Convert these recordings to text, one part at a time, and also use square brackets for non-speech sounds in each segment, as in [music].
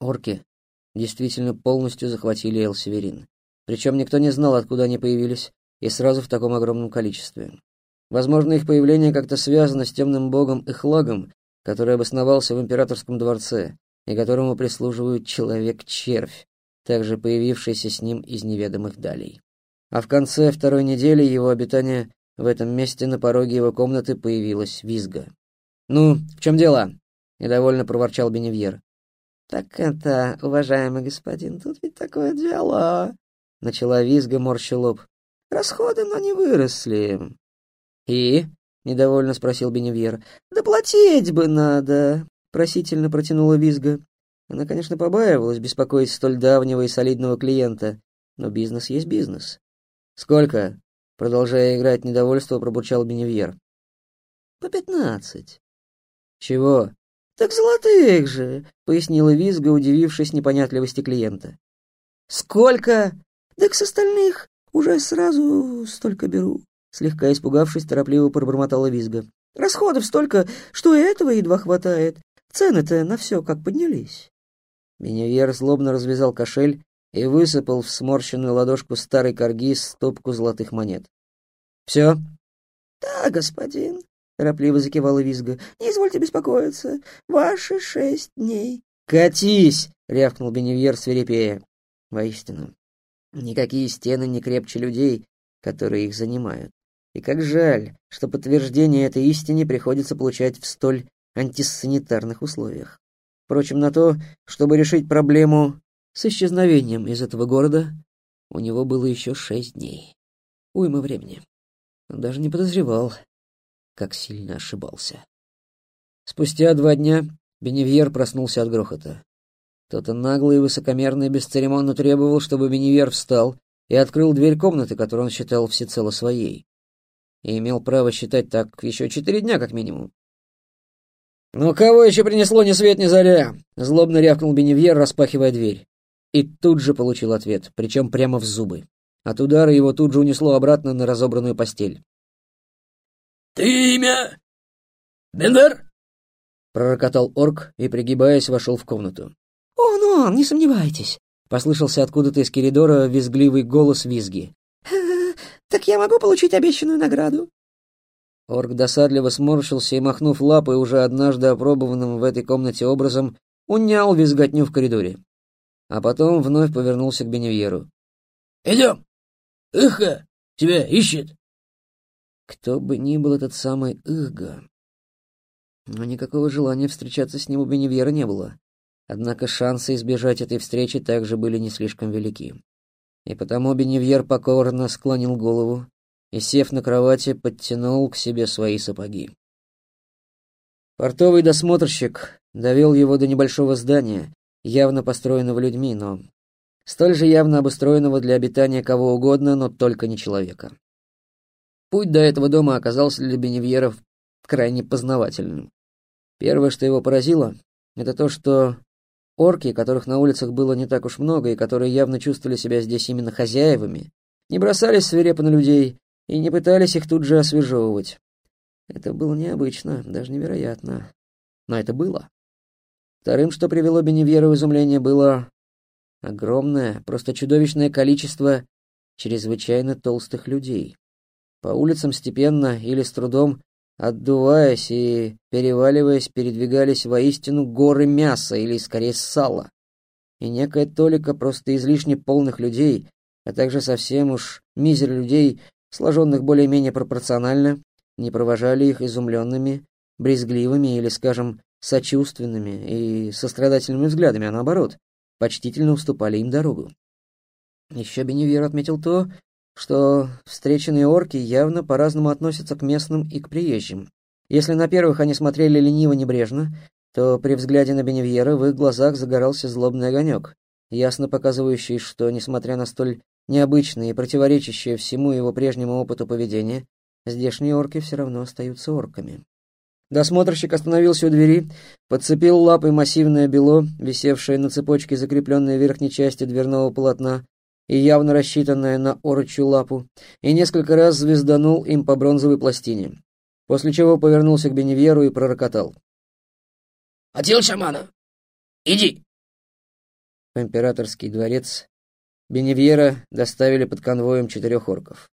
Орки действительно полностью захватили Эл-Северин. Причем никто не знал, откуда они появились, и сразу в таком огромном количестве. Возможно, их появление как-то связано с темным богом Эхлагом, который обосновался в императорском дворце и которому прислуживает человек-червь, также появившийся с ним из неведомых далей. А в конце второй недели его обитания в этом месте на пороге его комнаты появилась визга. «Ну, в чем дело?» — недовольно проворчал Беневьер. «Так это, уважаемый господин, тут ведь такое дело...» — начала визга, морща лоб. «Расходы, но не выросли. «И?» — недовольно спросил Беневьер. «Да платить бы надо!» — просительно протянула Визга. Она, конечно, побаивалась беспокоить столь давнего и солидного клиента, но бизнес есть бизнес. «Сколько?» — продолжая играть недовольство, пробурчал Беневьер. «По пятнадцать». «Чего?» «Так золотых же!» — пояснила Визга, удивившись непонятливости клиента. «Сколько?» «Так с остальных уже сразу столько беру». Слегка испугавшись, торопливо пробормотала визга. «Расходов столько, что и этого едва хватает. Цены-то на все как поднялись». Беневьер злобно развязал кошель и высыпал в сморщенную ладошку старой корги стопку золотых монет. «Все?» «Да, господин», — торопливо закивала визга. «Не извольте беспокоиться. Ваши шесть дней». «Катись!» — рявкнул Беневьер свирепея. Воистину, никакие стены не крепче людей, которые их занимают. И как жаль, что подтверждение этой истине приходится получать в столь антисанитарных условиях. Впрочем, на то, чтобы решить проблему с исчезновением из этого города, у него было еще шесть дней. Уйма времени. Он даже не подозревал, как сильно ошибался. Спустя два дня Беневьер проснулся от грохота. Кто-то наглый и высокомерно бесцеремонно требовал, чтобы Беневьер встал и открыл дверь комнаты, которую он считал всецело своей и имел право считать так еще четыре дня как минимум. «Ну кого еще принесло ни свет ни заря?» — злобно рявкнул Беневьер, распахивая дверь. И тут же получил ответ, причем прямо в зубы. От удара его тут же унесло обратно на разобранную постель. «Ты имя? Бендер?» — пророкотал орк и, пригибаясь, вошел в комнату. «Он, он, не сомневайтесь!» — послышался откуда-то из коридора визгливый голос визги. [laughs] Так я могу получить обещанную награду?» Орк досадливо сморщился и, махнув лапой уже однажды опробованным в этой комнате образом, унял визготню в коридоре. А потом вновь повернулся к Беневьеру. «Идем! Ихка тебя ищет!» Кто бы ни был этот самый Ихга, но никакого желания встречаться с ним у Беневьера не было. Однако шансы избежать этой встречи также были не слишком велики и потому Беневьер покорно склонил голову и, сев на кровати, подтянул к себе свои сапоги. Портовый досмотрщик довел его до небольшого здания, явно построенного людьми, но столь же явно обустроенного для обитания кого угодно, но только не человека. Путь до этого дома оказался для Беневьеров крайне познавательным. Первое, что его поразило, это то, что Орки, которых на улицах было не так уж много и которые явно чувствовали себя здесь именно хозяевами, не бросались свирепо на людей и не пытались их тут же освежевывать. Это было необычно, даже невероятно. Но это было. Вторым, что привело Беневьера в изумление, было огромное, просто чудовищное количество чрезвычайно толстых людей. По улицам степенно или с трудом отдуваясь и переваливаясь, передвигались воистину горы мяса или, скорее, сала. И некая толика просто излишне полных людей, а также совсем уж мизер людей, сложенных более-менее пропорционально, не провожали их изумленными, брезгливыми или, скажем, сочувственными и сострадательными взглядами, а наоборот, почтительно уступали им дорогу. Еще Беневьер отметил то, что встреченные орки явно по-разному относятся к местным и к приезжим. Если на первых они смотрели лениво-небрежно, то при взгляде на Беневьера в их глазах загорался злобный огонек, ясно показывающий, что, несмотря на столь необычные и противоречащие всему его прежнему опыту поведения, здешние орки все равно остаются орками. Досмотрщик остановился у двери, подцепил лапой массивное бело, висевшее на цепочке, закрепленной в верхней части дверного полотна, и явно рассчитанная на орочью лапу, и несколько раз звезданул им по бронзовой пластине, после чего повернулся к Беневьеру и пророкотал. «Хотел шамана? Иди!» В императорский дворец Беневьера доставили под конвоем четырех орков.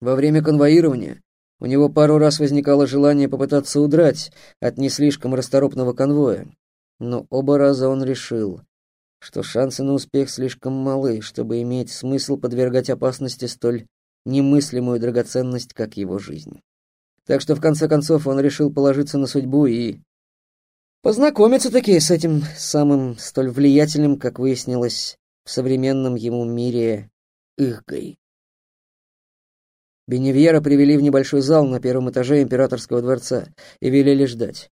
Во время конвоирования у него пару раз возникало желание попытаться удрать от не слишком расторопного конвоя, но оба раза он решил, что шансы на успех слишком малы, чтобы иметь смысл подвергать опасности столь немыслимую драгоценность, как его жизнь. Так что в конце концов он решил положиться на судьбу и познакомиться таки с этим самым столь влиятельным, как выяснилось, в современном ему мире Ихгой. Беневьера привели в небольшой зал на первом этаже императорского дворца и велели ждать.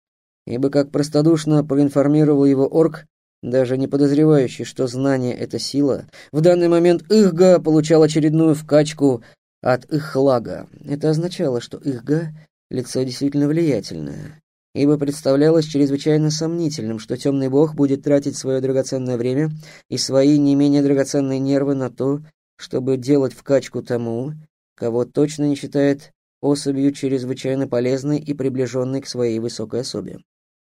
Ибо, как простодушно проинформировал его орк, даже не подозревающий, что знание — это сила, в данный момент Ихга получал очередную вкачку от Ихлага. Это означало, что Ихга — лицо действительно влиятельное, ибо представлялось чрезвычайно сомнительным, что темный бог будет тратить свое драгоценное время и свои не менее драгоценные нервы на то, чтобы делать вкачку тому, кого точно не считает особью чрезвычайно полезной и приближенной к своей высокой особе.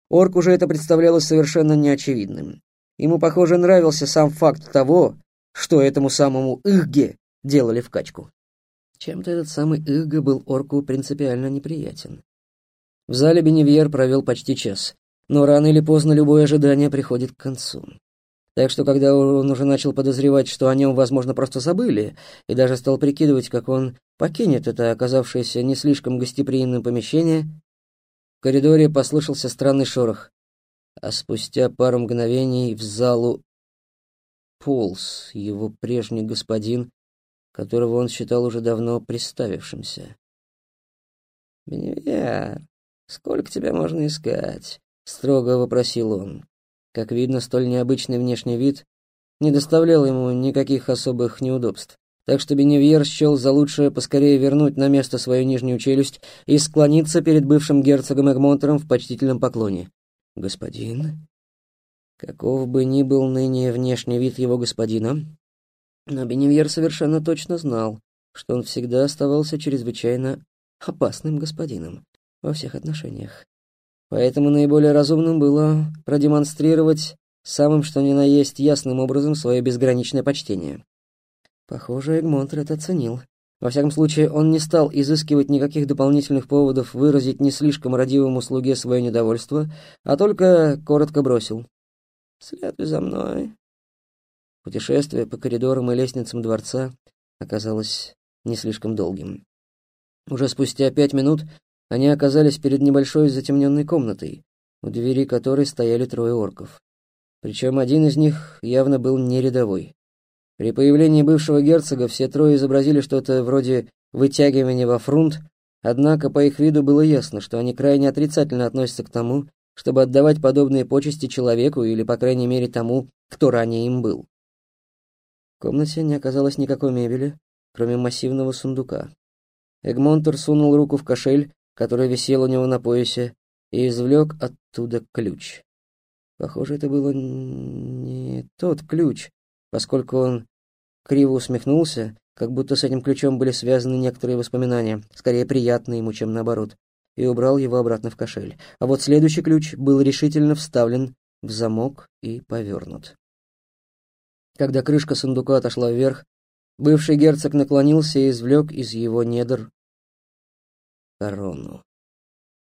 Орк уже это представлялось совершенно неочевидным. Ему, похоже, нравился сам факт того, что этому самому Ихге делали в качку. Чем-то этот самый Ихга был орку принципиально неприятен. В зале Беневьер провел почти час, но рано или поздно любое ожидание приходит к концу. Так что, когда он уже начал подозревать, что о нем, возможно, просто забыли, и даже стал прикидывать, как он покинет это оказавшееся не слишком гостеприимным помещение, в коридоре послышался странный шорох, а спустя пару мгновений в залу полз его прежний господин, которого он считал уже давно приставившимся. «Беневьер, сколько тебя можно искать?» — строго вопросил он. Как видно, столь необычный внешний вид не доставлял ему никаких особых неудобств. Так что Беневьер счел за лучшее поскорее вернуть на место свою нижнюю челюсть и склониться перед бывшим герцогом Эгмонтером в почтительном поклоне. «Господин?» Каков бы ни был ныне внешний вид его господина, но Беневьер совершенно точно знал, что он всегда оставался чрезвычайно опасным господином во всех отношениях. Поэтому наиболее разумным было продемонстрировать самым что ни на есть ясным образом свое безграничное почтение. Похоже, Эгмонтер это оценил. Во всяком случае, он не стал изыскивать никаких дополнительных поводов выразить не слишком родивому слуге свое недовольство, а только коротко бросил. «Следуй за мной». Путешествие по коридорам и лестницам дворца оказалось не слишком долгим. Уже спустя пять минут они оказались перед небольшой затемненной комнатой, у двери которой стояли трое орков. Причем один из них явно был не рядовой. При появлении бывшего герцога все трое изобразили что-то вроде вытягивания во фрунт, однако по их виду было ясно, что они крайне отрицательно относятся к тому, чтобы отдавать подобные почести человеку или, по крайней мере, тому, кто ранее им был. В комнате не оказалось никакой мебели, кроме массивного сундука. Эгмонтер сунул руку в кошель который висел у него на поясе, и извлек оттуда ключ. Похоже, это было не тот ключ, поскольку он криво усмехнулся, как будто с этим ключом были связаны некоторые воспоминания, скорее приятные ему, чем наоборот, и убрал его обратно в кошель. А вот следующий ключ был решительно вставлен в замок и повернут. Когда крышка сундука отошла вверх, бывший герцог наклонился и извлек из его недр корону.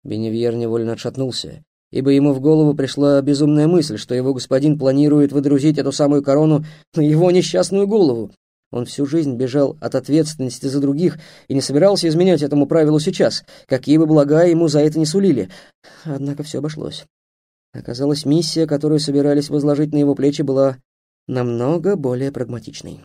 Беневьер невольно отшатнулся, ибо ему в голову пришла безумная мысль, что его господин планирует выдрузить эту самую корону на его несчастную голову. Он всю жизнь бежал от ответственности за других и не собирался изменять этому правилу сейчас, какие бы блага ему за это не сулили. Однако все обошлось. Оказалось, миссия, которую собирались возложить на его плечи, была намного более прагматичной.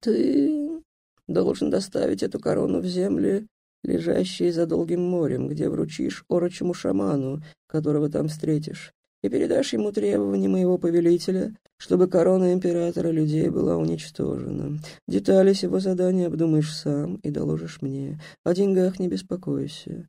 «Ты должен доставить эту корону в земли лежащие за долгим морем, где вручишь орочему шаману, которого там встретишь, и передашь ему требования моего повелителя, чтобы корона императора людей была уничтожена. Детали сего задания обдумаешь сам и доложишь мне. О деньгах не беспокойся.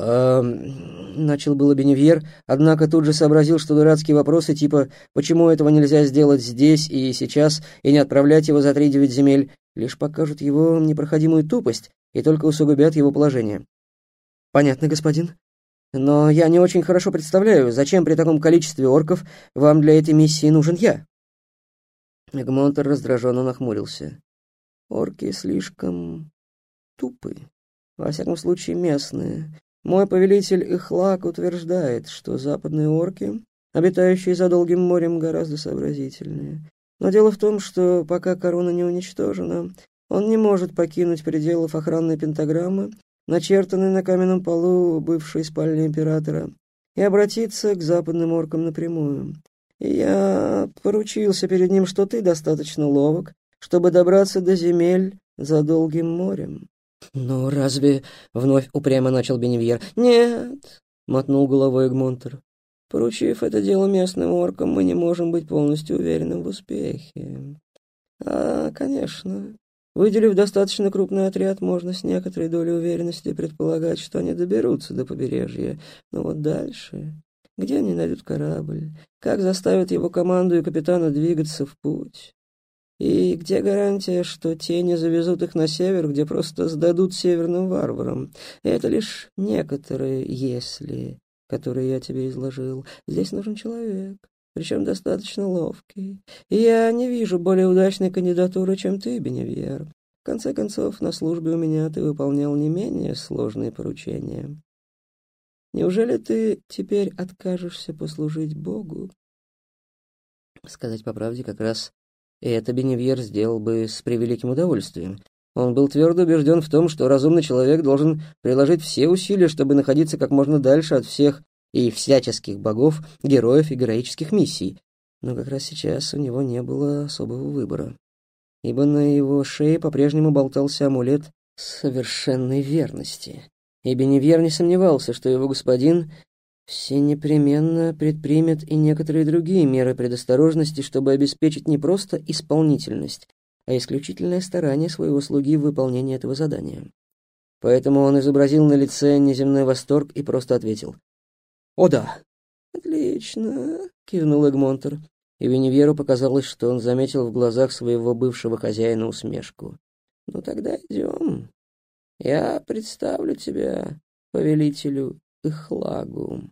А, начал было Беневьер, однако тут же сообразил, что дурацкие вопросы типа «почему этого нельзя сделать здесь и сейчас и не отправлять его за три девять земель» лишь покажут его непроходимую тупость и только усугубят его положение. Понятно, господин. Но я не очень хорошо представляю, зачем при таком количестве орков вам для этой миссии нужен я. Эгмонтер раздраженно нахмурился. Орки слишком тупы, во всяком случае местные. Мой повелитель Ихлак утверждает, что западные орки, обитающие за долгим морем, гораздо сообразительнее. Но дело в том, что пока корона не уничтожена, он не может покинуть пределов охранной пентаграммы, начертанной на каменном полу бывшей спальни императора, и обратиться к западным оркам напрямую. Я поручился перед ним, что ты достаточно ловок, чтобы добраться до земель за долгим морем. «Ну, разве...» — вновь упрямо начал Беневьер. «Нет», — мотнул головой Эгмонтер. «Поручив это дело местным оркам, мы не можем быть полностью уверены в успехе. А, конечно, выделив достаточно крупный отряд, можно с некоторой долей уверенности предполагать, что они доберутся до побережья. Но вот дальше... Где они найдут корабль? Как заставят его команду и капитана двигаться в путь? И где гарантия, что те не завезут их на север, где просто сдадут северным варварам? Это лишь некоторые «если», которые я тебе изложил. Здесь нужен человек, причем достаточно ловкий. И я не вижу более удачной кандидатуры, чем ты, Беневьер. В конце концов, на службе у меня ты выполнял не менее сложные поручения. Неужели ты теперь откажешься послужить Богу? Сказать по правде, как раз это Беневьер сделал бы с превеликим удовольствием. Он был твердо убежден в том, что разумный человек должен приложить все усилия, чтобы находиться как можно дальше от всех и всяческих богов, героев и героических миссий. Но как раз сейчас у него не было особого выбора. Ибо на его шее по-прежнему болтался амулет совершенной верности. И Беневьер не сомневался, что его господин все непременно предпримет и некоторые другие меры предосторожности, чтобы обеспечить не просто исполнительность, а исключительное старание своего слуги в выполнении этого задания. Поэтому он изобразил на лице неземной восторг и просто ответил. «О да!» «Отлично!» — кивнул Эгмонтер, и Веневьеру показалось, что он заметил в глазах своего бывшего хозяина усмешку. «Ну тогда идем. Я представлю тебя повелителю Ихлагу».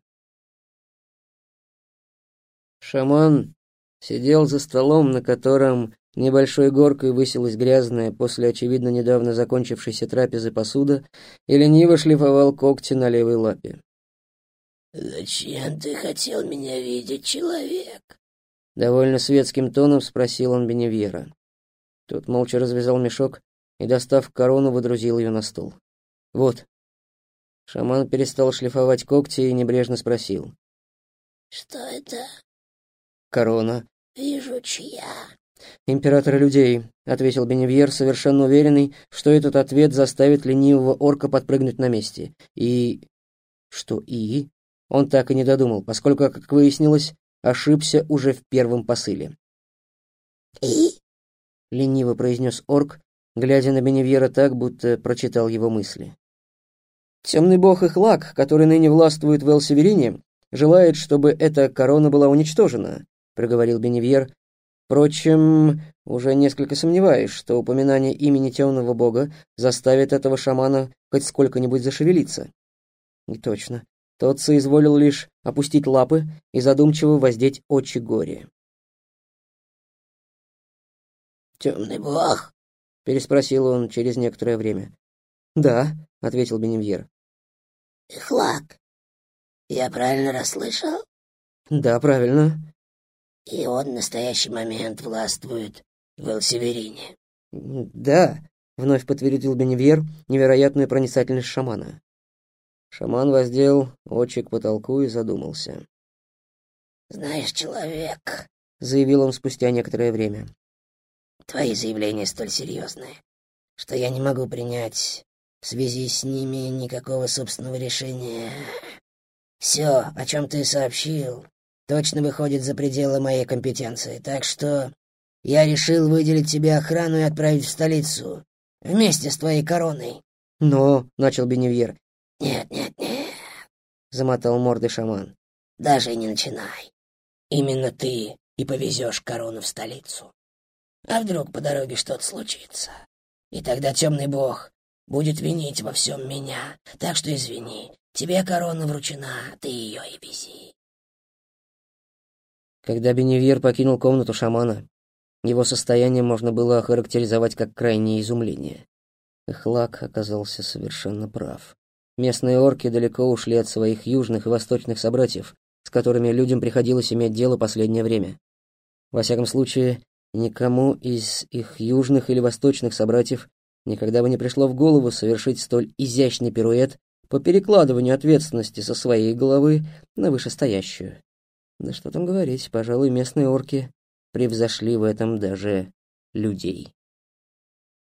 Шаман сидел за столом, на котором небольшой горкой высилась грязная после, очевидно, недавно закончившейся трапезы посуда и лениво шлифовал когти на левой лапе. «Зачем ты хотел меня видеть, человек?» Довольно светским тоном спросил он Беневьера. Тот молча развязал мешок и, достав корону, выдрузил ее на стол. «Вот». Шаман перестал шлифовать когти и небрежно спросил. «Что это?» корона?» «Вижу, чья». «Императора людей», — ответил Беневьер, совершенно уверенный, что этот ответ заставит ленивого орка подпрыгнуть на месте. «И...» «Что «и?» Он так и не додумал, поскольку, как выяснилось, ошибся уже в первом посыле. «И?» [clears throat] — лениво произнес орк, глядя на Беневьера так, будто прочитал его мысли. «Темный бог Ихлак, который ныне властвует в Элсеверине, желает, чтобы эта корона была уничтожена, проговорил Беневьер. Впрочем, уже несколько сомневаюсь, что упоминание имени темного бога заставит этого шамана хоть сколько-нибудь зашевелиться. И точно. Тот соизволил лишь опустить лапы и задумчиво воздеть очи горе. «Темный бог?» — переспросил он через некоторое время. «Да», — ответил Беневьер. «Ихлак, я правильно расслышал?» «Да, правильно. И он в настоящий момент властвует в Элсеверине. Да, вновь подтвердил Беневьер невероятную проницательность шамана. Шаман воздел очи к потолку и задумался. «Знаешь, человек», — заявил он спустя некоторое время, — «твои заявления столь серьезные, что я не могу принять в связи с ними никакого собственного решения. Все, о чем ты сообщил, точно выходит за пределы моей компетенции, так что я решил выделить тебе охрану и отправить в столицу вместе с твоей короной. Но, — начал Беневьер. Нет, нет, нет, — замотал мордой шаман. Даже не начинай. Именно ты и повезешь корону в столицу. А вдруг по дороге что-то случится? И тогда темный бог будет винить во всем меня, так что извини, тебе корона вручена, ты ее и вези. Когда Беневьер покинул комнату шамана, Его состояние можно было охарактеризовать как крайнее изумление. Эхлак оказался совершенно прав. Местные орки далеко ушли от своих южных и восточных собратьев, с которыми людям приходилось иметь дело последнее время. Во всяком случае, никому из их южных или восточных собратьев никогда бы не пришло в голову совершить столь изящный пируэт по перекладыванию ответственности со своей головы на вышестоящую. Да что там говорить, пожалуй, местные орки превзошли в этом даже людей.